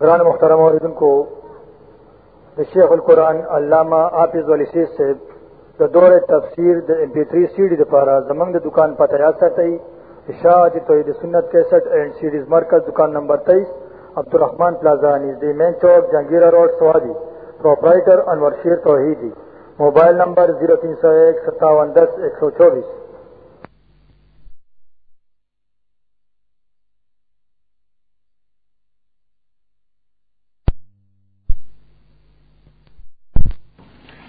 قرآن محترم عردن کو شیخ القرآن علامہ آفز علی شیخ سے د دور تفسیر د ایم پی تھری سی ڈی دپارا زمنگ د دکان پتہ یاد ساتئی اشاعت توحید سنت کیسٹ اینڈ سیڈیز مرکز دکان نمبر تیئیس عبدالرحمان پلازا نزدی مین چوک جہانگیرہ روڈ سوادی پروپرائٹر انور شیر توحیدی موبائل نمبر زیرو تین سو ایک ستاون دس ایک سو چوبیس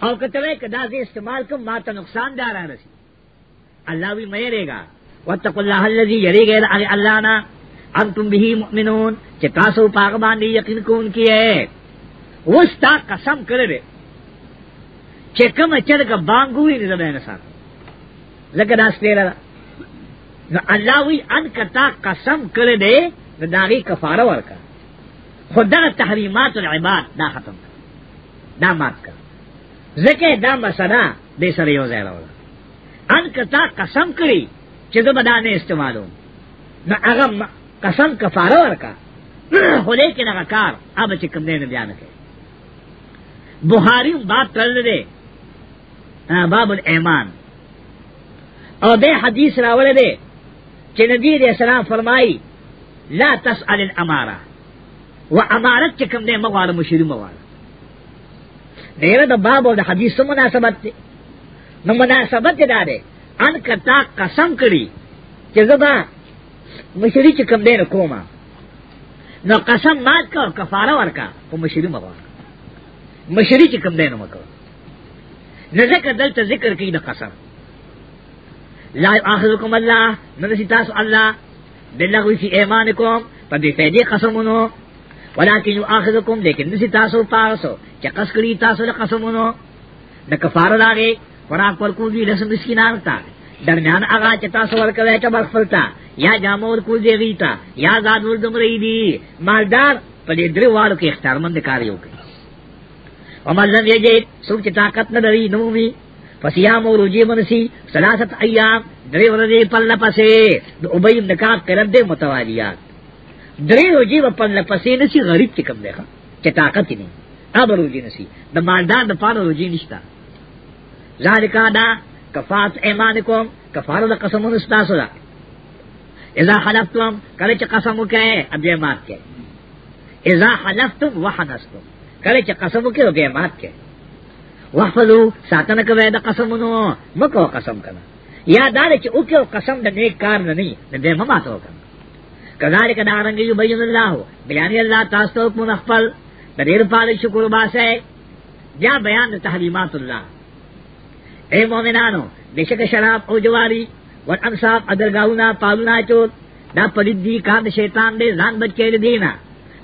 او کتوے کہ دا زی استعمال کم ما تا نقصان دارا رسی اللہ وی مے رے گا واتقوا اللہ الذی یری غیر اللہ نا انتم به مؤمنون چہ تاسو پاک باندې یقین کون کی ہے وستا قسم کرے چې کوم چر کا بانګوی نه زبې نه سات لکه داس پیرا نو الله وی ان کتا قسم کرے دے نو داغي کفاره ورکا خدا تحریمات العباد دا ختم دا مات کر زکه دا مسله دې سره یو ځای راوړه ان کتا قسم کړی چې زه بدا نه استعمالوم نو هغه قسم کفاره ورکا خو دې کې هغه کار هغه چې کوم دې نه بیان کړي بخاری باب تړل دې باب الایمان او دې حدیث راوړل دې چې نبی دې سلام فرمایي لا تسأل الاماره و امارت چې کوم دې مغوار مشري مغوار دیره د باب او د حدیث مناسبت دی نو مناسبت دا دی ان کتا قسم کړي چې زدا مشری چې کم دی نه کومه نو قسم مات کا کفاره ورکا او مشری مبا مشری چې کم دی نه مکو نه ذکر دلته ذکر کوي د قسم لا اخذکم الله نو تاسو الله بلغوی فی ایمانکم په دې قسمونو ولکن یؤاخذکم لیکن نسی تاسو پارسو چې قص کړی تاسو له قسمونو د کفاره داګه خوراک ورکو دی لس مسکینان تا درمیان هغه چې تاسو ورکوي ته برخلتا یا جامور کو دی غیتا یا زادور دمری دی مالدار په دې درې والو کې اختیارمند کار یو کوي عمل لم یجد سوق چې طاقت نه لري نو وی فسیام او روجی منسی سلاست ایام درې ورځې پله پسې د ابیم نکاب کړه دې متوالیات درې روجي په پله پسې نشي غریب چې کم دیخه چې طاقت نه اب روجي نشي د مالدار د پاره روجي نشتا ذالک دا کفات ایمانکم کفاره د قسمونو ستاسو ده اذا حلفتم کله چې قسم وکړي اب یې مات کې اذا حلفتم وحنستم کله چې قسم وکړي اب یې مات کې وحفظو ساتنه کوي د قسمونو مکو قسم کنه یا دا چې او قسم د نیک کار نه نه دې مماتو کنه کذالک دارنگ یبین اللہ بیان اللہ تاسو کو نخفل دیر پال شکر باسه بیا بیان تحریمات اللہ اے مومنانو بشک شراب او جواری ور انصاب ادرگاونا پالونا چوت دا پلید دی کام شیطان دے زان بچ کے دینا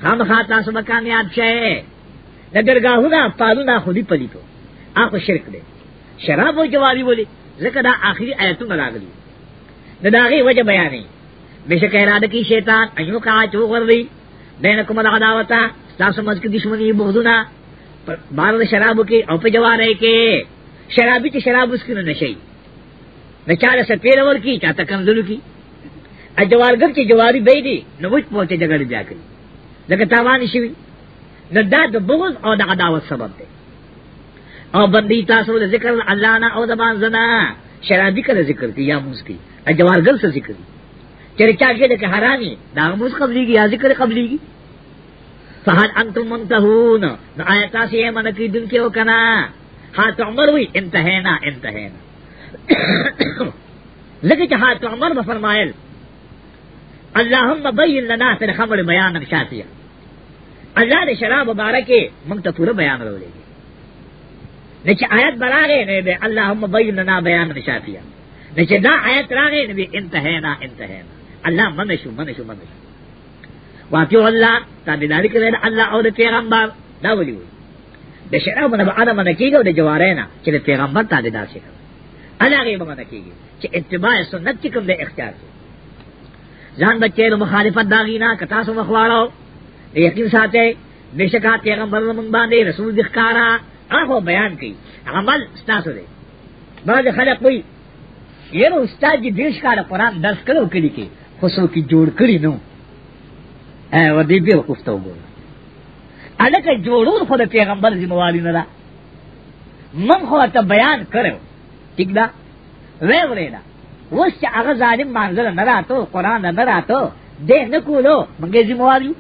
خام خاتا سب کامیاب شے ندرگاہونا پالونا خودی پلیتو آخو شرک دے شراب او جواری بولی ذکر دا آخری آیتوں راگلی نداغی وجہ بیانی بشک اراده کی شیطان ایو کا چو غردی بینکم العداوتا تاسو مزک دشمنی بغدونا بار شراب کی او په جواره کې شرابی ته شراب اس کې نه شي نه چاله سپیل ور کی چاته کمزلو کی ا جوارګر چې جواری به دي نو وښ پوهته جګړه بیا کوي لکه تاوان شي نو دا د بغض او د عداوت سبب دی او بندي تاسو د ذکر الله نه او د باندې نه شرابی کله ذکر کی یا موسکی ا جوارګر څه ذکر کی چرچا کے دے حرامی داموس قبلی کی یا ذکر قبلی کی فہل انتم منتہون نو آیتا سے یہ منکی دن کے وکنا ہاتھ عمر ہوئی انتہینا انتہینا لگے کہ ہاتھ عمر بفرمائل اللہم بین لنا تر خمر بیان شاتیہ اللہ نے شراب مبارک منگتا پورا بیان رو لے گی نچے آیت برا گئے نبی اللہم بین لنا بیان شاتیہ نچے دا آیت را گئے نبی انتہینا انتہینا اللہ من شو من شو من شو واپیو اللہ تابیداری کرے دا اللہ او دا پیغمبر دا ولی ہوئی دا شرع من با آدم من کیگا و دا جوارینا چی دا پیغمبر تابیدار شکا اللہ غیب من کیگی چی اتباع سنت چکم دا اختیار شو زان بچے دا مخالفت داغینا کتاسو مخوارو دا یقین ساتے بے شکا پیغمبر من باندے رسول دخکارا آخو بیان کی عمل ستاسو دے بعض خلق ہوئی یہ استاد جی دیش کا قرآن درس کرو کلی کی خسو کی جوڑ کری نو اے ودی بے وقوف تو بول الکه جوړون خو د پیغمبر ذمہواری نه ده من خو ته بیان کړو ٹھیک ده وې ورې ده اوس چې هغه ظالم منظر نه راتو قران نه راتو دې نه کولو مونږه ذمہواری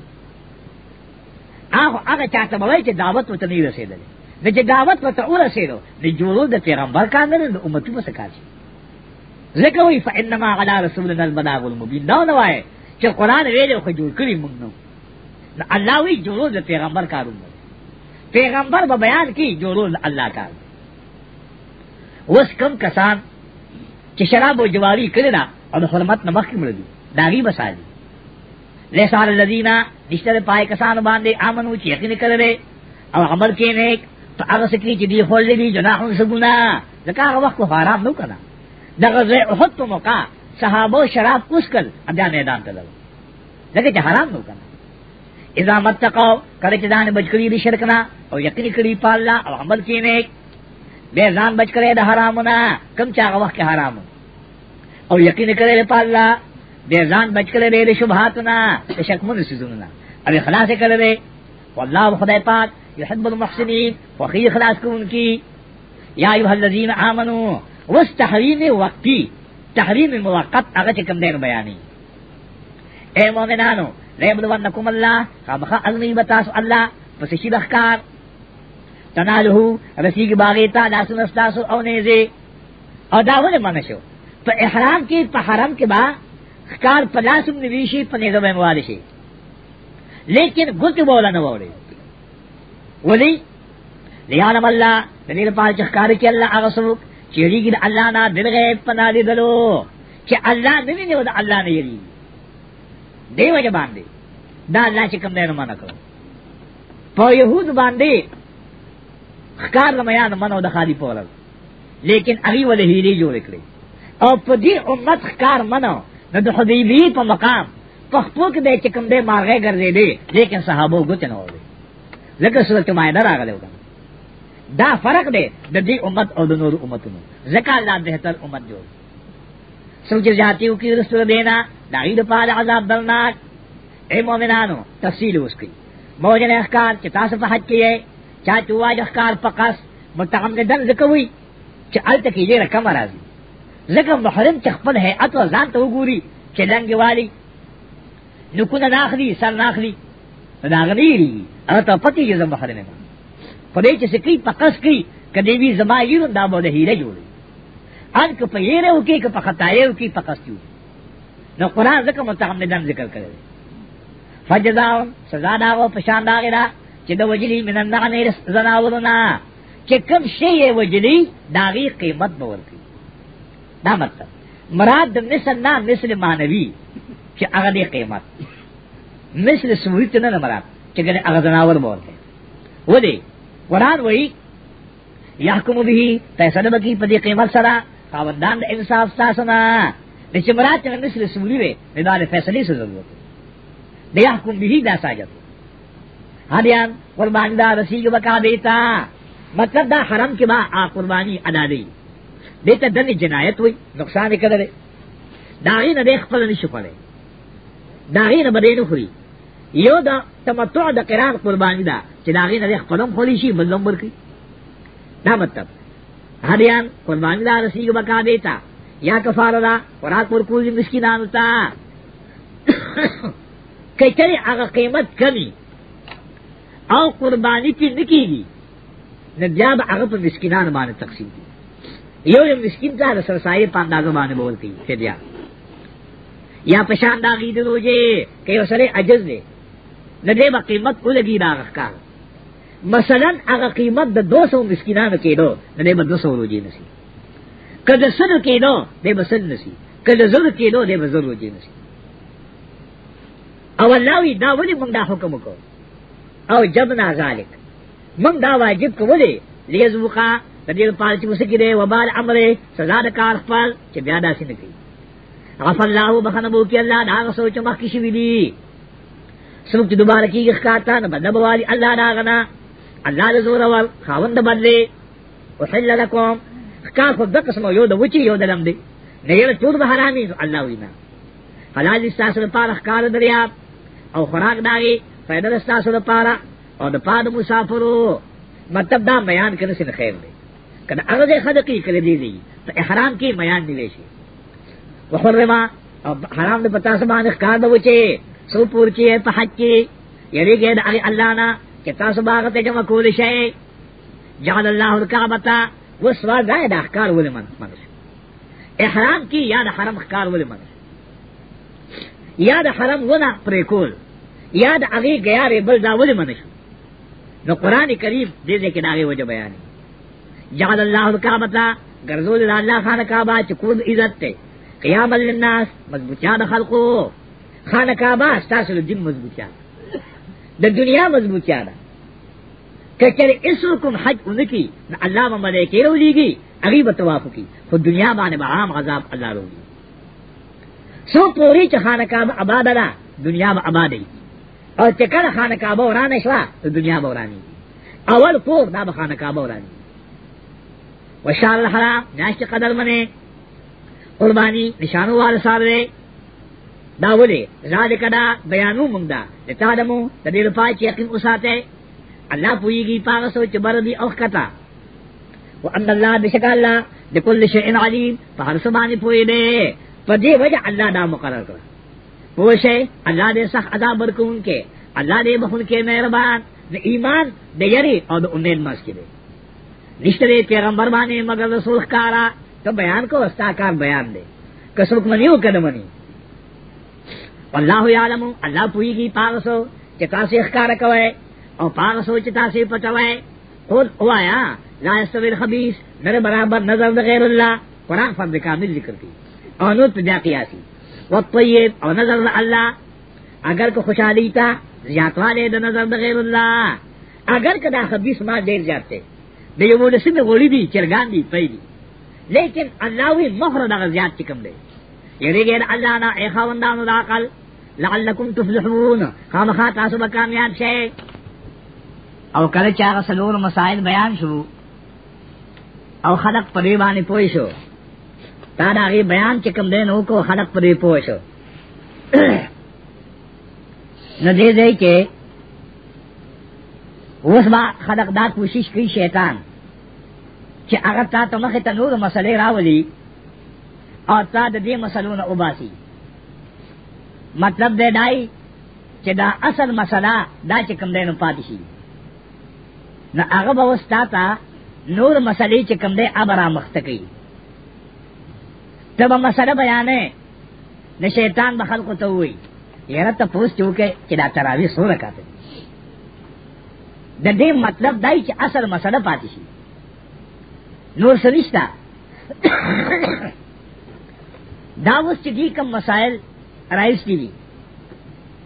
هغه هغه چاته وایي چې دعوت وته نه رسیدلې د چې دعوت وته ورسېدو د جوړو د پیغمبر کار نه د امتو مسکار شي ذکر وی فانما علی رسولنا البلاغ المبین نو نو وای چې قران ویلو خو جوړ کړی موږ نو الله وی جوړو د پیغمبر کارو پیغمبر به بیان کی جوړو الله کار وس کم کسان چې شراب او جواری کړی دا او حرمت نه مخکې مړدي داغي بسالي لیسان الذین دشتر پای کسان باندې امنو چې یقین کړل او عمل کې نیک تو هغه سکی چې دی خول دی جناحون سګونا ځکه هغه وخت حرام نو کړه دا غزوه احد په موقع صحابه شراب کوس کل بیا میدان ته لګو لکه چې حرام نو کنه اذا متقوا کله چې ځان بچ کړی دي شرک نه او یقین کړی په الله او عمل کې نیک به ځان بچ کړی د حرام نه کم چې هغه وخت حرام او یقین کړی په الله به ځان بچ کړی د شبهات نه د شک مو نشزونه نه ابي خلاص کړی والله خدای پاک يحب المحسنين وخي خلاص کوونکی یا ایها الذين امنوا اس تحریم وقتی تحریم موقت هغه چې کوم دین بیانې اے مؤمنانو لیبلونکم الله خامخ ازمی بتاس الله پس شي بخکار تنالو رسیګ باغیتا داسو نستاسو او نیزه او داونه منشو په احرام کې په حرم کې با خکار پلاسم نویشی په نیزه باندې والشي لیکن ګوت بولا نه وړي ولی لیانم الله دلیل پال چې خکار کې الله هغه سوک چیری کی دا اللہ نا دل غیب پنا دے دلو چی اللہ نوی نیو دا اللہ نے یری دے وجہ باندے دا اللہ چی کم دے نمانا کرو پا یہود باندے خکار لمیان منو دا خالی پورا لیکن اگی والا ہیلی جو رکلے او پا دی امت خکار منو نا دا حدیبی پا مقام پا خپوک دے چکم دے مارغے گردے دے لیکن صحابو گتنو دے لکہ صورت مائنہ راگلے ہوگا دا فرق دے دا دی امت اور دنور امتنو زکا اللہ بہتر امت جو سوچ جاتیوں کی رسول دینا دا عید پال عذاب درناک اے مومنانو تفصیل اس کی موجن احکار چتا سفا حج کیے چاہ چواج احکار پقص متعمد دن زکوی چا علت کی جی رکم رازی زکا محرم چخپل ہے اتو زان تو گوری چا لنگ والی نکون ناخلی سر ناخلی ناغنیری اگر تو پتی جزم محرم ہے خدای چې سکی پقص کی کدی وی زمایو دا مو نه هیله جوړي ان که په یې نه وکي که په خطای وکي پقص کیو نو قران زکه متعمدن ذکر کړی فجزا سزا دا او پشان دا غدا چې د وجلی من نه نه زناورنا چې کوم شی یې وجلی داغي قیمت به ورکړي دا مطلب مراد د مثل نه مثل مانوي چې هغه قیمت مثل سموري ته نه مراد چې هغه زناور مور دی ودی قرآن وہی یحکم بھی فیصل بکی پدی قیمت سرا خاوندان دا انصاف ساسنا نچ مراد چنگ مثل سوری وے ندال فیصلی سے ضرورت دے یحکم بھی دا ساجت حدیان قربانی دا رسیگ بکا دیتا مطلب دا حرم کے با آ قربانی ادا دی دیتا دن جنایت ہوئی نقصان کردے داغی نہ دیکھ پل نہیں شکڑے داغی نہ بدے نہ یو دا تمتع دا قرآن قربانی دا چې داغې نه خپلم خولی شي بل نمبر کی دا مطلب هریان قربانی دا رسیږي بکا دیتا یا کفاره دا خوراک ورکوي مسکینانو ته کچره هغه قیمت کمی او قربانی کې نکېږي نه بیا به هغه په مسکینانو باندې تقسیم کی یو یو مسکین ته رسول سایه پانداګ باندې بولتي سیدیا یا پشان داغی دروجه که یو سره عجز دی نه دې قیمت کو لګي دا غکار مثلا هغه قیمت د 200 مسکینانو کېدو نه به 200 روجي نسی کله سره کېدو به بسل نسی کله زر کېدو به زر روجي نسی او الله وی دا ولي موږ دا حکم کو او جبنا ذالک موږ دا واجب کو ولي لیزوقا د دې په چې موږ کې دی وبال امر سزا د کار خپل چې بیا داسې نه کوي غفر الله بخنه بو کې الله دا سوچ مخ کې شي وی دي سوچ دوباره کې ښکارتا نه بدبوالي الله دا غنا الله د زور او خاوند بدلې او حل لكم کا خو د قسم یو د وچی یو د لم دی نه یو ټول به حرامي الله وینا حلال استاسو لپاره کار دریا او خوراک داغي فائدہ استاسو لپاره او د پاد مسافرو مطلب دا بیان کړي سن خیر دی کله هغه د خدقي کړي دی دی ته احرام کې بیان دی شي وحرمه او حرام د پتا سبحانه کار د وچی سو پورچی په حق کې یری ګډ الله نه کہ تاس باغت جمع کول شئے جعل اللہ الکعبتا وہ سوال دائے دا احکار ولی منس احرام کی یاد حرم احکار ولی منس یاد حرم ونا پریکول یاد اگی گیا رے بل دا ولی منس نو قرآن کریم دے دے کے ناغے وجہ بیانی جعل اللہ الکعبتا گرزول اللہ خان کعبہ چکون عزت تے قیام للناس مضبوطیان خلقو خان کعبہ ستاسل دن مضبوطیان د دنیا مضبوطیا ده کچر اسو کوم حج اونکی نو الله به ملائکه رو لیږي هغه به طواف کوي خو دنیا باندې به عام عذاب الله رو سو پوری چې خانقاه آباد ده دنیا به آباد وي او چې کله خانقاه به ورانه شوه ته دنیا به ورانه اول فوق دا به خانقاه به ورانه وشال الحرام ناشت قدر منه قربانی نشانو وال صاحب دا ولی ذالک دا بیانو مونږ دا ته دا مو د دې په چې یقین اوساته الله پویږي پاغه سوچ بردي او کتا وان الله بشک الله د کل شیء علیم په هر څه باندې پوی دی په دې وجه الله دا مقرر کړ پوښه الله دې سخت عذاب ورکون کې الله دې بخون کې مهربان د ایمان د یری او د امید مسکې دی نشته پیغمبر باندې مگر رسول کارا ته بیان کو استا کار بیان دی کڅوک منیو کده منی واللہ یعلم اللہ پوئی گی پاغسو چکا سے اخکار کوئے او پاغسو چتا سے پتوئے قول اوایا لا استوی الخبیث در برابر نظر غیر اللہ قرآن فرد کامل ذکر کی اور نوت بیا قیاسی والطیب او نظر اللہ اگر کو خوشحالی تا زیادوالے دا نظر غیر اللہ اگر کدا خبیث ما دیر جاتے دے یو مولسی میں غولی دی چرگان دی پی دی لیکن اللہ وی مخر دا غزیات چکم دے یعنی گیر اللہ نا اے خواندانو دا قل لعلکم تفلحون خامخا تاسو به کامیاب شئ او کله چې هغه سلور مسائل بیان شو او خلق پرې باندې پوه شو دا دا غي بیان چې کوم دین وکړو خلق پرې پوه شو نه دې دې کې اوس ما خلق دا کوشش کوي شیطان چې هغه تا ته مخه ته نور مسلې راولي او تا د دې مسلو نه وباسي مطلب دے دائی چې دا اصل مسله دا چې کم دی نو پاتې شي نو هغه به وستا ته نور مسلې چې کم دی هغه را مخته کوي ته به مسله بیانې نه شیطان به خلکو ته ووایي یاره ته پوس چې وکړې چې دا تراوي څو رکاته د دې مطلب دای چې اصل مسله پاتې شي نور څه نشته دا اوس چې دي کوم مسائل رئیس کی وی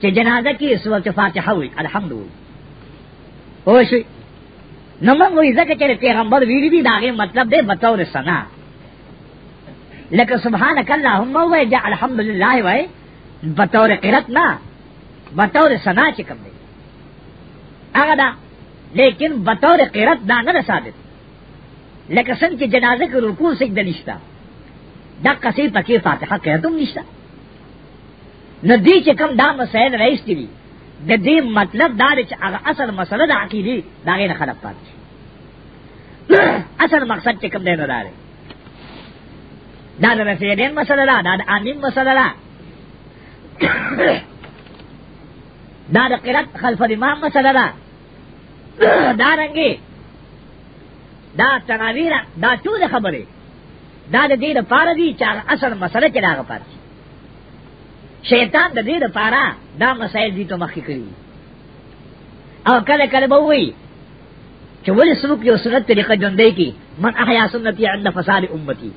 چې جنازه کې سورته فاتحه وی الحمدلله او شي نو موږ وی ځکه چې پیغمبر ویلي دی داغه مطلب دی بتاور سنا لکه سبحانك اللهم و جعل الحمدلله وای بتاور قرت نه بتاور سنا چې کوم دی هغه دا لیکن بطور قرت دا نه ثابت لکه څنګه چې جنازه کې رکوع سجده نشتا دا قصې پکې فاتحه کې هم نشتا نو دی چې کوم دا مسائل راېستې دي د دې مطلب دا دی چې هغه اصل مسله د عقیدې دا غې نه خلق پات شي اصل مقصد چې کوم دی نه دی دا د رسېدین مسله ده دا د امین مسله ده دا د قرات خلف امام مسله ده دا رنګي دا تناویر دا ټول خبره دا د دې لپاره دي چې اصل مسله کې راغ پات شي شیطان د دې لپاره دا مسائل دي ته مخکې کړی او کله کله به وي چې ولې سلوک یو سنت طریقه ژوندې کی من احیا سنتي عند فساد امتی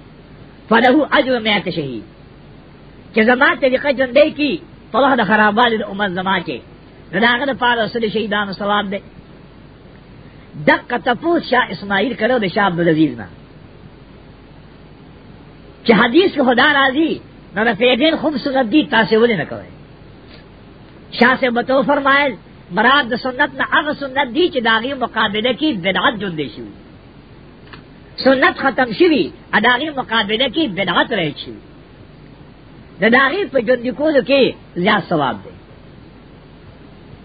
فله اجر مئات شهید چې زما طریقه ژوندې کی په وخت د خرابوالي د امت زما کې داغه د پاره سره شهیدانو ثواب دی دقه تفوس شاه اسماعیل کړو د شاه عبد العزيز نه چې حدیث خدا راضي نو رفیدین خوب سنت دی تاسے ولی نہ کوئے شاہ سے بتو فرمائل مراد دا سنت نہ اغ سنت دی چی داغی مقابلے کی بدعت جندے شوی سنت ختم شوی اداغی مقابلے کی بدعت رہ شوی دا داغی پہ جندی کولو کی زیاد ثواب دے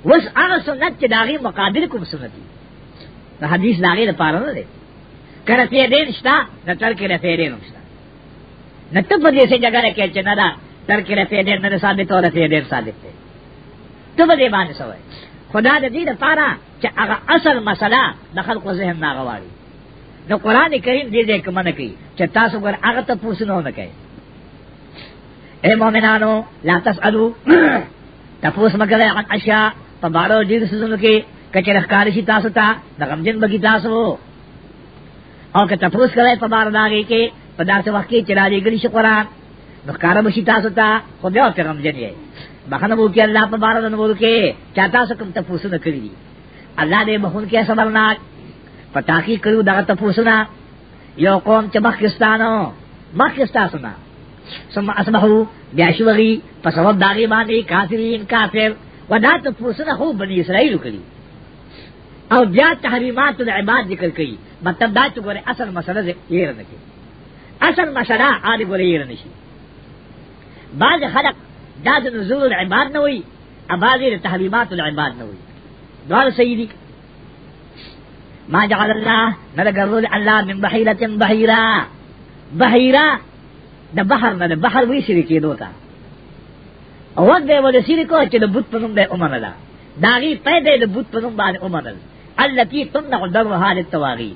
وس اغ سنت چی داغی مقابل کم سنتی حدیث داغی دا پارا نہ دے کہ رفیدین شتا نہ ترک رفیدین شتا نہ تو بدے سے جگہ رکھے چنا دا تر کے رفے دیر نہ ثابت اور رفے دیر ثابت دے تو بدے بان سوئے خدا دے دید پارا چا اگا اصل مسئلہ دخل کو ذہن نہ غواری نو قرآن کریم دے دے کمن کی چا تاسو گر اگا تا پوسنو نہ کہے اے مومنانو لا تسالو تپوس مکرے عن اشیاء پبارو دیر سزن کے کچر اخکارشی تاسو تا دغم جن بگی تاسو او کہ تپوس کرے پبار داگے کے پدا سے وقت کی چلا لے گلی قرآن نخکارا بشیتا ستا خود یو پیغم جنیے بخنا بو کی اللہ پر بارد نمور کے چاہتا سکم تفوسو نکلی دی اللہ نے بخون کے سبرناک پتاکی کرو دا تفوسنا یو قوم چا مخکستانو مخکستا سنا سم اسبحو بیاشو وغی پس وب داغی باندی کافرین کافر و دا تفوسنا خوب بنی اسرائیلو کلی او بیا تحریمات العباد ذکر کئی مطلب دا چکورے اصل مسئلہ یہ رنکی اصل مسئلہ عالم الغیر نشی بعض خلق داد نزول العباد نه وي اباظه د العباد نه وي دوار سیدی ما جعل اللہ نه ګرځول الله من بحيره بحيره بحيره دا بحر نه بحر وی شری کې دوتا او دے ول شری کو چې د بوت په نوم عمر اللہ داغي پیدا طيب د بوت په نوم باندې عمر الله التي تمنع درها للتواغي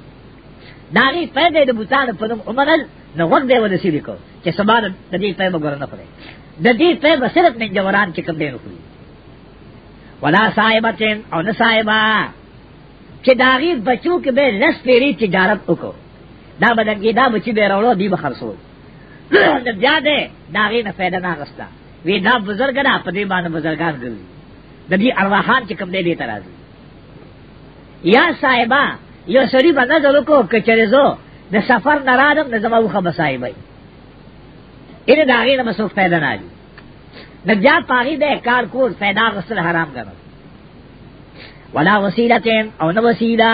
داغي پیدا طيب د بوتان په نوم عمر اللہ نو وخت دی ونه سړي کو چې سبا د دې په مګر نه خوري د دې په صرف من جوړان چې کوم دی نه خوري ولا صاحبتين او نه صاحبہ چې داغي بچو کې به لس پیری تجارت وکړو دا بدنګي دا بچي به راوړو دی به خرصو د زیاده داغي نه فائدہ نه غستا وی دا بزرګ نه په دې باندې بزرګان دي د دې ارواحان چې کوم دی دې ترازی یا صاحبہ یو سړي باندې ځلو کو کچره زو د سفر نه راځم نه زما وخه بسای وي اې دا غي نه مسوخ پیدا نه دي نجات پاغي د کار کول پیدا غسل حرام ګرځي ولا وسیلتین او نه وسیله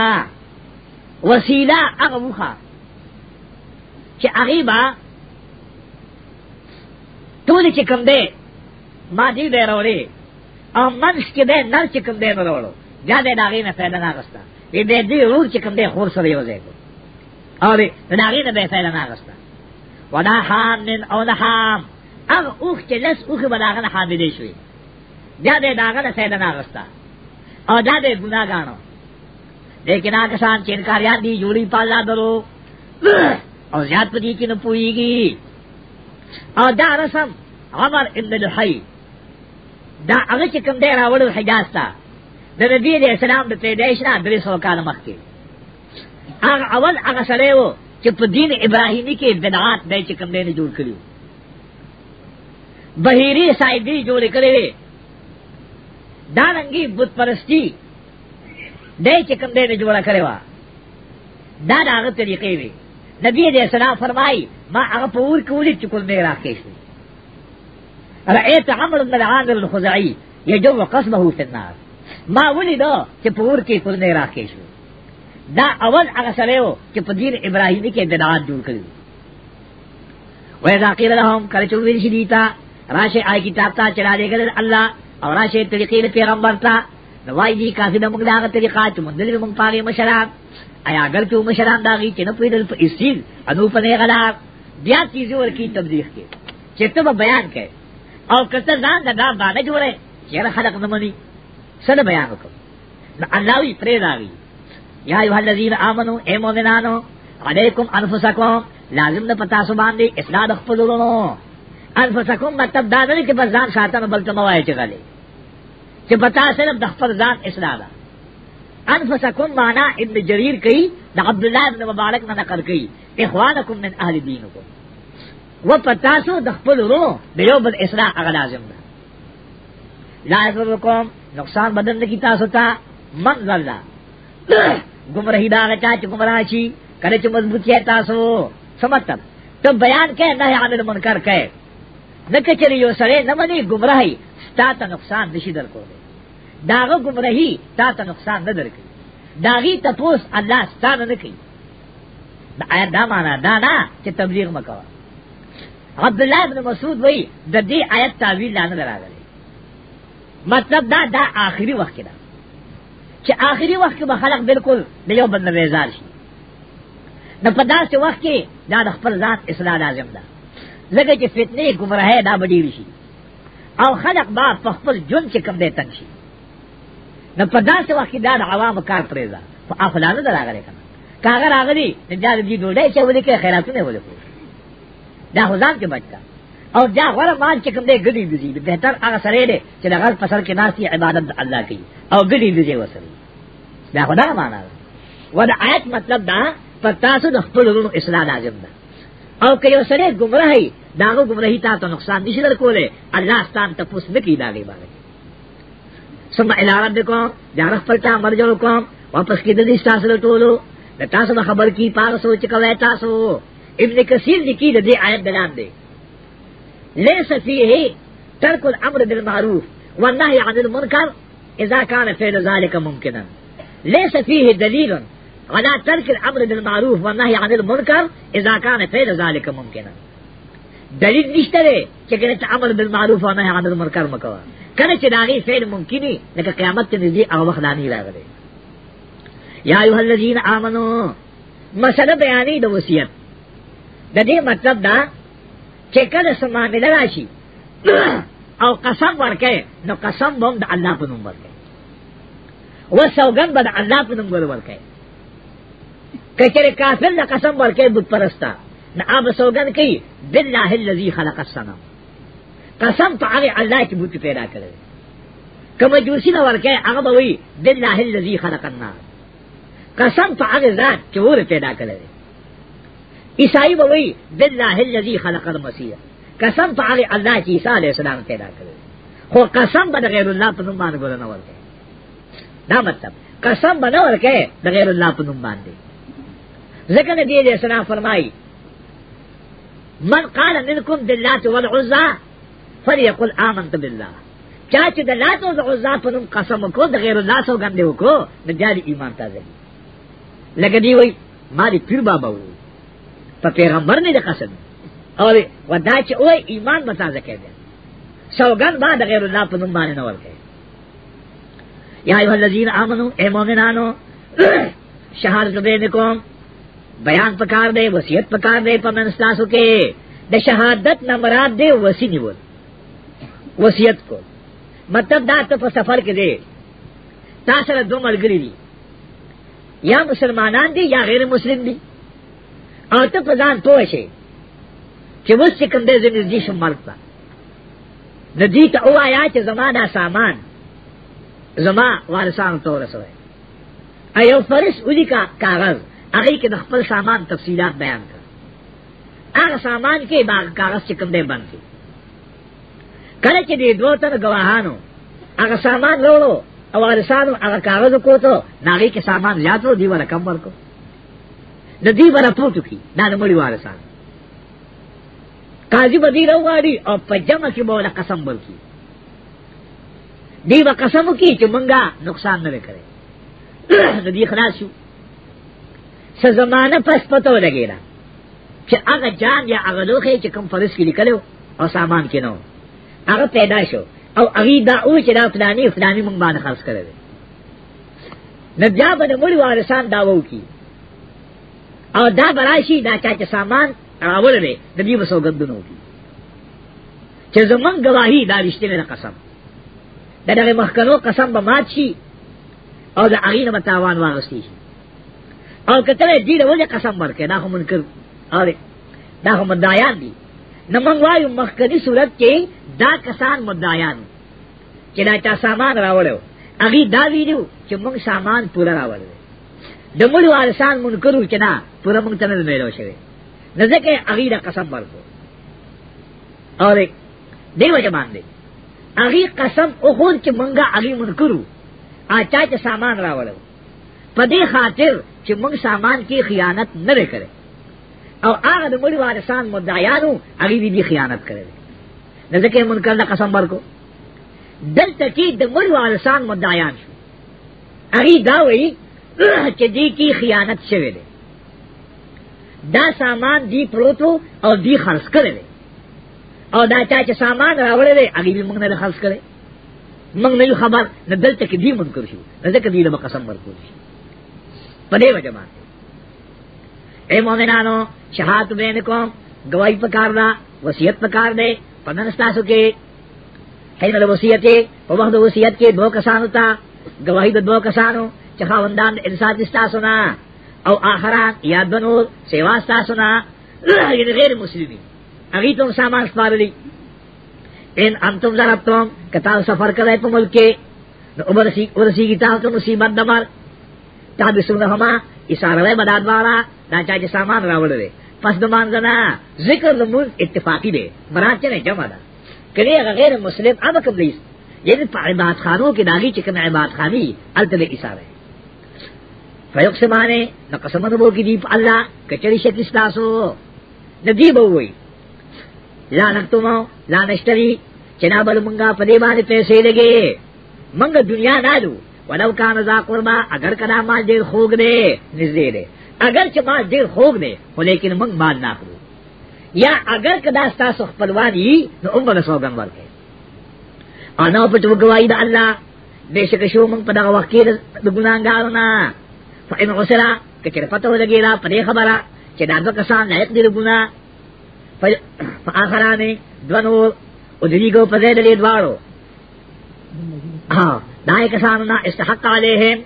وسیله هغه وخه چې هغه با ټول چې کوم دی ما دې دروړي او منس کې دې نر چې کوم دی دروړو دا دې دا غي نه پیدا نه غستا دې دې ورور چې کوم دی خور سره یو ځای کو او به ناغی نه به فعل ناغستا ودا حام من او دا حام اغه اوخ چې لس اوخ به داغه حاملې شوې بیا دې داغه نه فعل ناغستا او دا دې ګناګانو لیکن هغه سان چې انکاریان دي جوړی پالا درو او زیات پدې کې نه پويږي او دا رسم عمر ابن لحی دا هغه چې کوم دی راوړل حجاز ته د نبی دې اسلام د پیدائش نه درې سو کال مخکې هغه اول هغه سره وو چې په دین ابراهیمی کې بدعات دای چې کوم دین جوړ کړیو بهيري سایدي جوړ کړی دا رنګي بت پرستی دای چې کوم دین جوړ کړی و دا داغه طریقې وي نبی دې سلام فرمای ما هغه پور کولی چې کول نه راکېښنی رأيت عمر بن عامر الخزاعي يجو قصبه في النار ما ولد چې پور کې کول نه راکېښو دا اول هغه سره و چې په دین ابراهیمی کې اعتداد جوړ کړی و اذا قيل لهم کله چې ویل شي دیتا راشه آی کتاب ته چلا دی کړل الله او راشه طریقې پیغمبر ته نوای دي کافي د موږ داغه طریقه چې موږ دلته موږ پاره مشران آیا اگر چې مشران داږي چې نه پیدل په استیل انو په نه غلا بیا چیزې ورکی تبلیغ کې چې ته بیان کړي او کته ځان دا باندې جوړه چې خلق نه مني سره بیان وکړه الله وی پرې راغی یا ایوہ الذین آمنو اے مومنانو علیکم انفسکم لازم دا پتا سو باندې اصلاح د خپل ورونو انفسکم مطلب دا نه چې بس ځان شاته نه بلته موای چې غلي چې پتا صرف د خپل ځان اصلاح ده انفسکم معنا ابن جریر کوي د عبد الله ابن مبارک نه نقل کوي اخوانکم من اهل دینکم و پتا سو د خپل ورو بیرو بل اصلاح هغه لازم ده لا یضرکم نقصان بدن کی تاسو ته من زلا گمراہی دا چا چ گمراہ چی کرے چ مضبوط ہے تاسو سمتب تو بیان کہ نہ عامل منکر کہ نہ کہ چلی یو سرے نہ منی گمراہی تا تا نقصان نشی در کو دے داغ گمراہی تا تا نقصان نہ در کی داغی تپوس اللہ ستان نہ کی دا آیا دا مانا دا نا چ تبلیغ مکوا عبداللہ ابن مسعود وئی د دې آیت تعویل لاندې راغلی مطلب دا دا آخری وخت کې چې آخري وخت کې به خلق بالکل د یو بل نه بیزار شي د پدا سے وخت کې دا د خپل ذات اصلاح لازم ده لکه چې فتنه گمراهه دا بډی شي او خلق با په خپل جون کې کم دی تنگ شي د پدا سے وخت کې دا د عوام کار پرې ده په افلانه دراغره کنه کاغه راغلی د دې ډوډۍ چې ولې کې خیراتونه ولې دا خدان کې بچا اور جا غره مان چې کوم دې ګډي بيزي به تر هغه سره دې چې دا غل فصل کې ناسي عبادت الله کوي او ګډي بيزي وسره دا خدا معنا و دا آیت مطلب دا پر تاسو د خپل ورونو اصلاح لازم ده او که یو سره گمراهي داغه گمراهي تا ته نقصان نشي درکوله الله ستان ته پوس نکي داغه باندې ثم الى ربكم دا خپل ته مرجو کوم واپس کې دې تاسو ټولو تاسو خبر کی پاره سوچ کوي تاسو ابن کثیر لیکي د دې آیت بیان دی لیس فیہ ترک الامر بالمعروف والنہی عن المنکر اذا کان فعل ذلك ممکنا لیس فیہ دلیل على ترک الامر بالمعروف والنہی عن المنکر اذا کان فعل ذلك ممکنا دلیل نشته دی چې کله ته امر بالمعروف او نهي عن المنکر مکوه کله چې داغي فعل ممکنی لکه قیامت ته نږدې هغه وخت دانی راغلی یا ایه الذین آمنو مسله بیانې د وصیت د دې مطلب دا چې کله سو معاملې راشي او قسم ورکې نو قسم به د الله په نوم ورکې و سوګن به د الله په نوم ورکې کچره کافر نه قسم ورکې بت پرستا نه اب سوګن کوي بالله الذي خلق السماء قسم په هغه الله چې بت پیدا کړل کمه جوسی نه ورکې هغه به وي بالله الذي خلق النار قسم په هغه ذات چې ور پیدا کړل عیسائی بوئی باللہ اللذی خلق المسیح قسم پا آگے اللہ چی عیسیٰ علیہ السلام پیدا کرے خو قسم بد غیر اللہ پنم باندھ گولا نہ ورکے دا مطلب قسم بنا ورکے بغیر اللہ پنم باندھے ذکر نبی علیہ السلام فرمائی من قال منکم باللات والعزا فلیقل آمنت باللہ چاچ دلات و عزا پنم قسم کو غیر اللہ سو گندے کو نجاری ایمان تازہ لگا دی وئی ماری پیر بابا ہوئی په پیغمبر نه د قسم او ودا چې او ایمان به تازه کړي سوګن ما د غیر الله په نوم باندې نه ورکړي یا ایه الذین آمنو اے مؤمنانو شهادت دې کوم بیان پکار دے وصیت پکار دے پمن ساسو کے د شهادت نمرات دے وسی نیول وصیت کو مطلب دا ته په سفر کې دے تا سره دو ملګری دي یا مسلمانان دي یا غیر مسلم دي او ته په ځان پوه شي چې اوس چې کوم دې زموږ دي شم ملک ته د دې ته وایا چې زمانہ سامان زما وارسان ته ورسوي ایو فرس ولي کا کاغذ هغه کې د خپل سامان تفصيلات بیان کړ هغه سامان کې باغ کاغذ چې کوم دې باندې کله چې دې دوه تر غواهانو هغه سامان لولو او ارسانو هغه کاغذ کوته ناغي کې سامان یادو دی ورکم ورکو د دې بره پروت کی دا د مړي وارسان قاضي بدی راوغاړي او په جمع کې به قسم ورکی دی به قسم کی چې مونږه نقصان نه وکړي نو دی خلاص شو څه زمانہ پس پته ولګی را چې هغه جان یا هغه لوخه چې کوم فرض کې لیکلو او سامان کې نو هغه پیدا شو او هغه دا او چې دا فلانی فلانی مونږ باندې خرڅ کړی نجابه د مړي وارسان داوو کی او دا براشی دا چا چې سامان راول دی د دې وسوګندونو کی چې زمون گواہی دا رښتینه قسم دا دغه مخکنو قسم به مات شي او دا اغینه به تاوان واغستی شي او کته دې د وجه قسم ورکې دا هم منکر اره دا هم مدعیان دي نو موږ وایو مخکنی صورت کې دا کسان مدعیان چې دا چا سامان راوړو اغي دا ویلو چې موږ سامان پورا راوړو د مړو وارسان منکرو چې نه پوره مونږ ته نه میلو شوی نه ځکه هغه قسم ورکو او دیو جمان دی هغه قسم او خون چې مونږه هغه منکرو اچا چې سامان راوړو په دې خاطر چې مونږ سامان کې خیانت نه لري او هغه د مړي وارسان مدعیانو هغه دې خیانت کړی نه ځکه منکر دا قسم ورکو دلته کې د مړي وارسان مدعیان شو هغه دا وایي چې دی کی خیانت شوی دی دا سامان دی پروتو او دی خرڅ کړی دی او دا چا چې سامان راوړی دی هغه موږ نه خرڅ کړی موږ نه خبر نه دلته کې دی منکر شو نه دې کې دی له قسم ورکول شي په دې وجه باندې اے مومنانو شهادت بین کوم گواہی پکار دا وصیت پکار دے پندن ستاسو کے حین الوصیت په وخت وصیت کې دوه کسانو ته گواہی د دوه کسانو چې خاوندان انسان دستا سنا او آخران یا بنو سیوا ستا سنا غیر مسلمین اگی تم سامان سپارلی ان انتم ضربتم کتا سفر کرے په ملک کې ورسی ورسی کی تاسو مصیبت دمر تا بسونه هما اشاره بدات والا دا چا چې سامان راوړل پس دمان غنا ذکر لمون اتفاقی دی برات نه جمع ده کله هغه غیر مسلم هغه قبلیس یعنی په عبادت خانو کې داږي چې کوم عبادت خاني الته اشاره فیق سمانے نہ قسمت بو کی دیپ اللہ کچری شکل ستاسو نہ دی بوئی لا نکتمو لا نشتری چنا بل منگا پدے بانے پیسے لگے منگ دنیا نہ دو ولو کان ذا قربا اگر کنا مال دیر خوگ دے نزدے دے اگر چ مال دیر خوگ دے خو لیکن منگ مال نہ کرو یا اگر کدا ستاسو خپلوانی نو عمر سوگن ورکے انا پټو گواہی دا الله بے شک شو من پدغه وقیر د ګناګارو نه فإن غسلا کچر پتہ ہو لگے دا پدے خبرا چہ دادو کسان لائق دل گنا فآخرانے دونور ادری گو پدے دلے دوارو ہاں دائے کسان نا استحق علیہم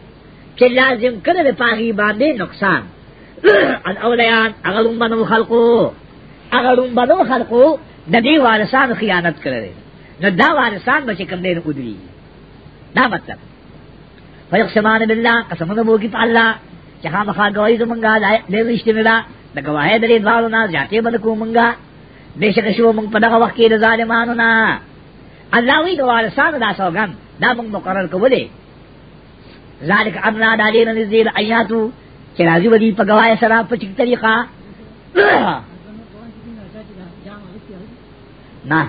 چہ لازم کرد پاغی باندے نقصان ان اولیان اغلن بنو خلقو اغلن بنو خلقو ندی وارسان خیانت کردے نو دا وارسان بچے کم دے نو ادری دا مطلب فیقسمان باللہ قسم نبو کی پا اللہ چہا مخا گوائی زمنگا لے رشتی ندا لگواہی دلی دوالونا زیادے بلکو منگا بے شک شو منگ پا دغا وقتی رضا لمانونا اللہ وی دوالسان دا سوگن دا منگ مقرر کولے ذالک امنا دا دین نزدیل ایاتو چرازی ودی پا گوائی سرا پچک طریقہ نا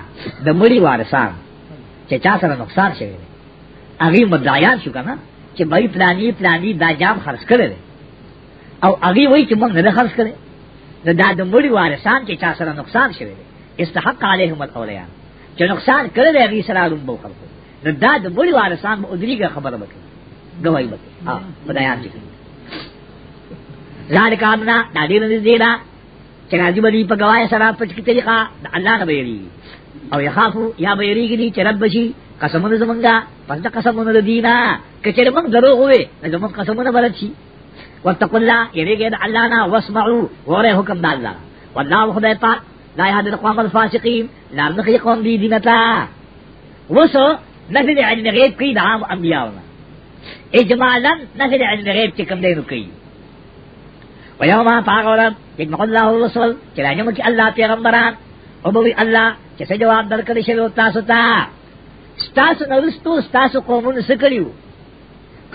د مړي وارسان چې چا سره نقصان شوی هغه مدعیان شو کنه چې بای پلانی پلانی دا جام خرڅ کړي او هغه وایي چې موږ نه خرڅ کړي نو دا د مړي وارسان چې چا سره نقصان شوی دی استحق علیهم الاولیاء چې نقصان کړي دی هغه سره روم بو خلکو نو دا د مړي وارسان به ادریګه خبره وکړي گواہی وکړي ها خدایان دې لاړ کامنا دا دې نه دې دا چې راځي بدی په گواہی سره په طریقه الله نه ویری او یخافو یا ویریږي چې رب شي قسمونه زمونږه پس دا قسمونه د دینا کچره موږ دروغ وې زمونږ قسمونه بلد شي واتقوا الله یریږي د الله نه واسمعوا وره حکم د الله والله خدای پاک لا يهدي القوم الفاسقين لا نخي قوم دي دينتا وسو نفي علم غيب كي دعام انبياءنا اجمالا نفي علم غيب كم دينو كي ويوما فاغورا يجمع الله الرسل كلا نمك الله پیغمبران وبوي الله كسا جواب درکل شلو تاسو تا ستاسو نرستو ستاسو قومون سکریو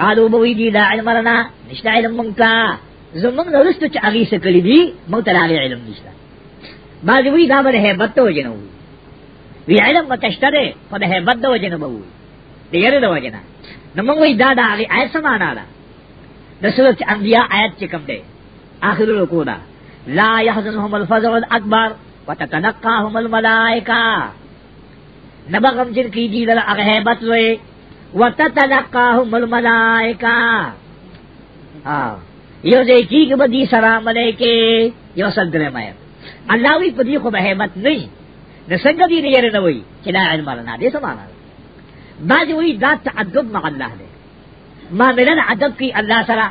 قالو بوی دی لا علم لنا نشتا علم منکا زمان نرستو چا اغی سکری دی منتر آغی علم نشتا بعضی وی دا بدا حیبت دو جنو وی علم متشتا دے فدا حیبت دو جنو بوی دیر دو جنو نمان وی دا دا آغی آیت سمانا دا دا سورت انبیاء آیت چکم دے آخر رکو دا لا يحزنهم الفزع الاکبر وتتلقاهم الملائکہ نبا غمجن کی دی للا اغہبت وے وتتلقاهم الملائکہ ہاں یو دے کی کہ بدی سرا ملائکے یو سندر مائے اللہ وی پدی خو بہمت نہیں نسنگ دی نیر نوئی چلا علم لنا دے سمانا بعض وی دا تعدد مع اللہ دے ما ملن عدد کی اللہ سرا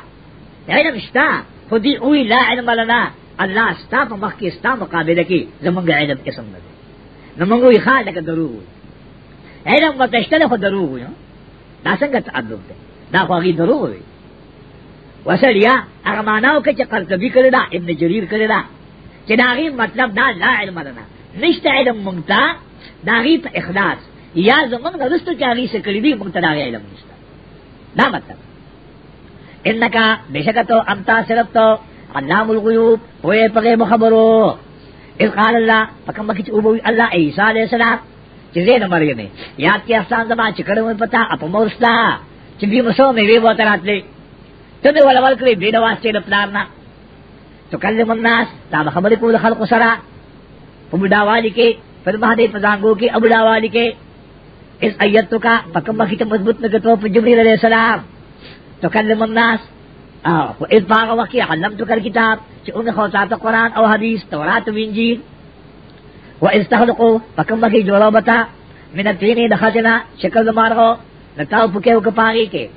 علم شتا خودی اوی لا علم لنا اللہ ستا پا مخ کی ستا مقابلہ کی زمانگ علم قسم ندے نمانگوی خواہ لکا ضرور ہوئی علم و تشتل خود دروغ ہوئی دا سنگا تعدد دے دا خواهی دروغ ہوئی وصل یا اغماناو که چه قرطبی کرده ابن جریر کرده چه داغی مطلب دا لا علم لنا نشت علم منتا داغی پا اخلاص یا زمان رستو چاگی سکلی دی منتا داغی علم نشتا دا مطلب انکا بشکتو امتا صرف تو علام الغیوب ہوئے پغیب خبرو اذ قال اللہ پکم بکچ اوبوی اللہ عیسیٰ علیہ السلام چې زه نه مرګمې یاد کې احسان زما چې کړو پتا اپ مورستا چې به مسو مې وی وته راتلې ته دې ولول کړې دې واسطه د پلان نه تو کلم الناس دا خبرې کول خلق سره په بډا والی کې پر باندې پزانګو کې ابډا والی کې اس ایتو کا پکم مخی ته مضبوط نه کتو په جبرئیل علیہ السلام تو کلم الناس او اس باغ وقت علمتو کر کتاب چې اون خو ذات قرآن او حدیث تورات او انجیل و استخلقو پکم بکی جوڑو بتا من التینی دخاتنا شکل دمارغو نتاو پکیو کپاگی کے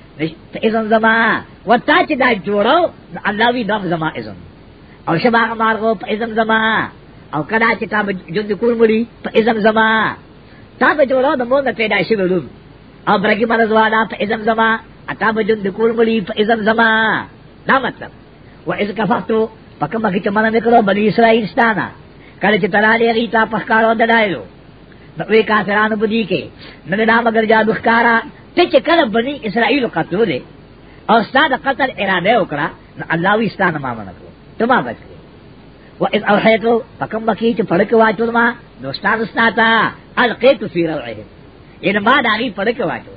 اذن زما و تا چی دا جوڑو اللہ وی نام زما اذن او شباغ مارغو پا اذن زما او کدا چی تا جند کور مری پا اذن زما تا پا جوڑو دمون دا پیدا شوی روم او برگی مرزوالا پا اذن زما اتا با جند کور مری پا اذن زما دا مطلب و اذ کفتو پکم بکی چمانا نکرو بنی اسرائیل ستانا کله چې تراله غیتا پخکارو دلایلو دوی کافرانو بدی کې نه دا مگر جادو ښکارا ته چې کله بنی اسرائیل قتل او استاد قتل اراده وکړه الله وی ستانه ما منه کړو ته ما بچی و اذ اوحیتو پکم بکی چې پړک واچول ما دوستان استاتا القیت فی روعه ان ما داغي پړک واچو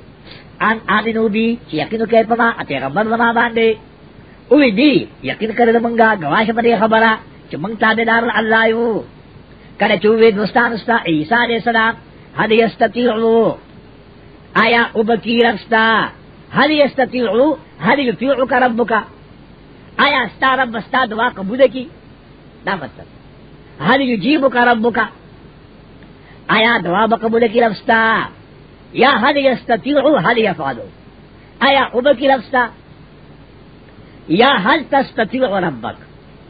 ان امنو بی چې یقینو کې پما اته غبر زما باندې وې دی یقین کړل مونږه غواشه پرې خبره چې موږ تابعدار الله یو کله چې وې دوستان ستا عیسی علیہ السلام هدي یستطيعو آیا وبکی رستا هدي یستطيعو هدي یطيعک ربک آیا ستا رب ستا دعا قبول کی دا مطلب هدي یجیبک ربک آیا دعا قبول کی رستا یا هدي یستطيعو هدي یفعلو آیا وبکی رستا یا هل تستطيع ربک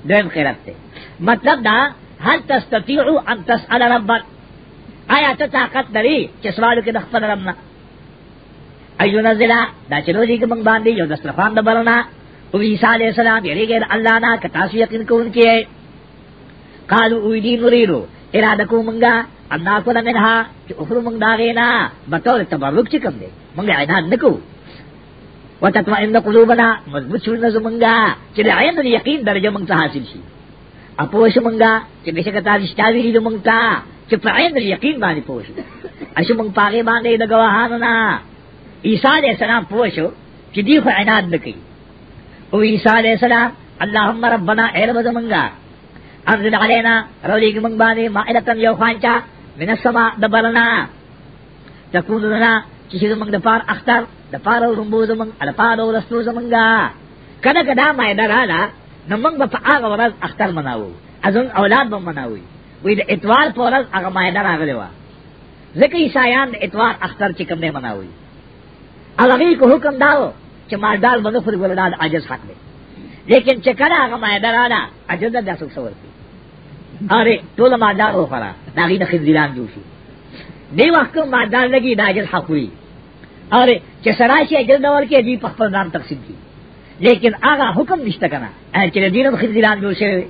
دویم خیرت ته مطلب دا هل تستطيعو ان تسأل ربك آیا ته طاقت لري چې سوالو کې د خپل رب نه ایو نزلا دا چې روزي کې موږ باندې یو د صرفان د بلنا او عیسی علی السلام یریږي الله نه که تاسو یقین کوونکی قالو وی دی نوریرو اراده کو منګه انا کو نه نه چې اوخرو موږ دا غینا بتول تبرک چې کوم دی موږ عینا نه کوو وتطمئن قلوبنا مضبوط شو نه زمونږه چې د عین یقین درجه موږ ته حاصل شي اپوش منگا چې بشکتا رشتہ ویلی دو منگتا چې پعین دل یقین باندې پوشو اشو منگ پاگے باندے دا گواہانو نا عیسیٰ علیہ السلام پوشو چې دی خو عناد نکی او عیسیٰ علیہ السلام اللہم ربنا علم زمنگا انزل علینا رولیگ منگ باندے مائلتن یو خانچا من السما دبرنا تکون لنا چې زمنگ دپار اختر دپار او رنبو زمنگ الپار او رسلو زمنگا کنا کدا مائدہ رانا نو موږ په هغه ورځ اختر مناوو ازون اولاد به مناوي وی د اتوار په ورځ هغه مایده راغلی و ځکه عیسایان د اتوار اختر چې کوم دی مناوي هغه کو حکم داو چې مالدار باندې خپل ولدان عجز حق دی لیکن چې کله هغه مایده رااله عجز د تاسو څور کی اره ټول مالدار و فرا داغي د خزیلان جوړ شي دی وخت مالدار لګي د عجز حق وی اره چې سراشي عجز ډول کې دی په خپل نام تقسیم کی لیکن آغا حکم نشتا کنا اے چلے دینم خنزیران جو شوی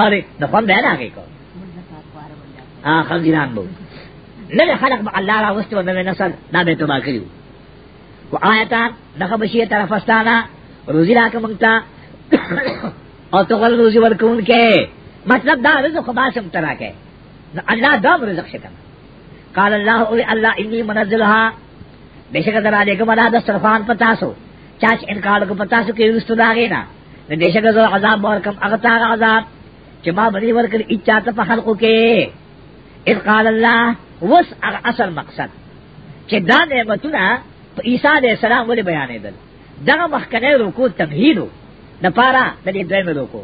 اور نخوان بین آگئی کو آن خنزیران بو نبی خلق با اللہ را وسط و نبی نسل نبی توبہ کریو و آیتا نخبشی طرف استانا روزی راک منگتا اور تغل روزی ورکون کے مطلب دا رزق باسم ترا کے اللہ دوم رزق شکم قال اللہ اولی اللہ انی منزلها بے شکر درہ لے گم اللہ دسترفان پتاسو چاچ انکار کو پتا سو کہ رستو داغے نا بے شک زو عذاب اور کم اگتا عذاب جما بری ور کر اچا تہ پہل کو کے اس قال اللہ وس اصل مقصد کہ دا نعمتنا عیسی علیہ السلام ولې بیانې دل دا مخکنه روکو تبهیدو د پارا د دې دویم روکو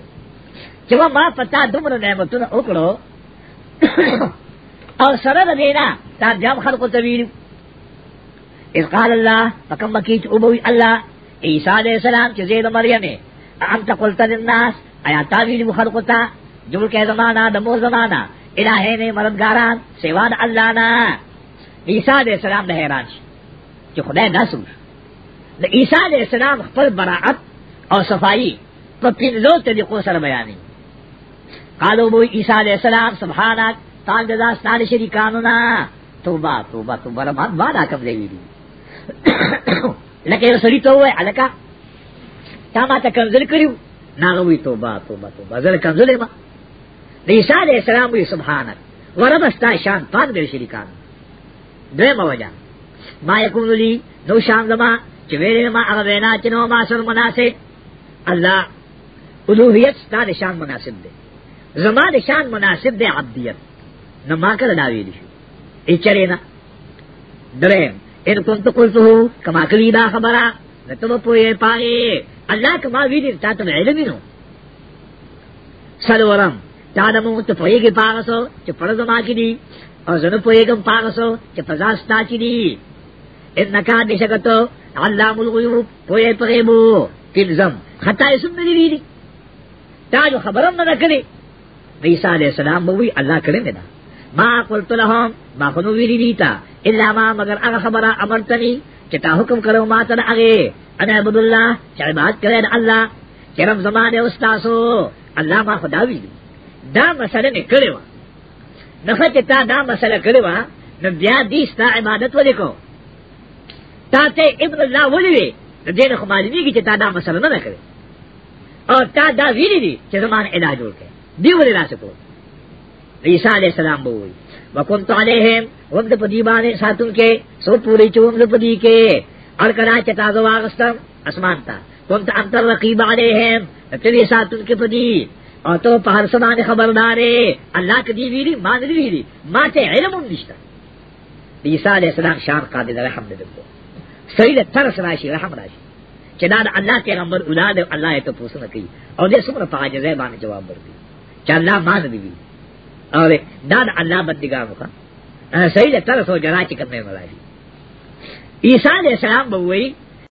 چې ما پتا دومره نعمتونه وکړو او سره د دینا دا جام خلقو تبهیدو اس قال الله فکم بکیت ابوی الله عیسیٰ علیہ السلام چې زید مریم ام تا قلتا للناس آیا تاویل مخلق تا جمل کے زمانہ دمور زمانہ الہے نے مددگاران سیوان اللہ نا عیسیٰ علیہ السلام دا حیران شی چې خدای ناسو د عیسیٰ علیہ السلام خپل براعت او صفائی په پینزو طریقو سره بیانی قالو بو عیسیٰ علیہ السلام سبحانک تان جزا ستان شریکانونا توبہ توبہ توبہ رمان بانا کم دیوی لکه یو سړی ته وای الکا تا ما ته کنزل کړیو ناغه وی توبه توبه توبه زل کنزل ما د عیسی علی السلام وی سبحانك وربستا شان پاک دی شریکان دیمه وجا ما یکون لی نو شان زما چې ویلې ما هغه وینا چې نو ما سره مناسب الله اولوہیت ستا د شان مناسب دی زما د شان مناسب دی عبدیت نو ما کړه دا ویلی شو اچرینا دریم ان كنت قلته كما كلي دا خبرا نتم پوئے پائے اللہ کما وی دیر تا تم علمی نو سلورم تا دمو تو پوئے گی پاغسو چو پڑا زما کی دی اور زنو پوئے گم پاغسو چو پزاستا چی دی انکا نشکتو علام الغیوب پوئے پغیبو کنزم خطا اسم ندی دی دی تا جو خبرم نہ کری عیسیٰ علیہ السلام بوئی اللہ کرے میں دا ما قلت لهم ما خنو ویلی دیتا الا ما مگر اغا خبرا امرتنی چتا حکم کرو ما تن اغی انا عبداللہ چا عباد کرین اللہ چرم زمان استاسو اللہ ما خدا ویلی دا مسئلہ میں کرے وا نفت تا دا مسئلہ کرے وا نبیا دیستا عبادت و دیکھو تا تے ابن اللہ ولیوی دین خمالوی کی چتا دا مسئلہ نہ کرے اور تا دا ویلی دی چا زمان علاج ہو کے دیو ولی لا سکو عیسیٰ علیہ السلام بوئی وکن تو علیہم ومد پدی بانے ساتھوں کے سو پوری چومد پدی کے اور کرا چتا دو آغستم اسمان تا کن تا انتر رقیب علیہم ہیں تلی ساتھوں کے پدی اور تو پہر سمان خبردارے اللہ کا دیوی ری مان دیوی ری مات علم اندیشتا عیسیٰ علیہ السلام شام قادر رحم کو سید ترس راشی رحم راشی چنان اللہ کے غمبر اولاد اللہ تو پوسنا کی اور دے سمرا پاجزے بانے جواب بردی چا اللہ مان دیوی ری اور دا دا اللہ بندگانو کا سید ترس و جرا چکم میں ملائی عیسیٰ علیہ السلام بوئی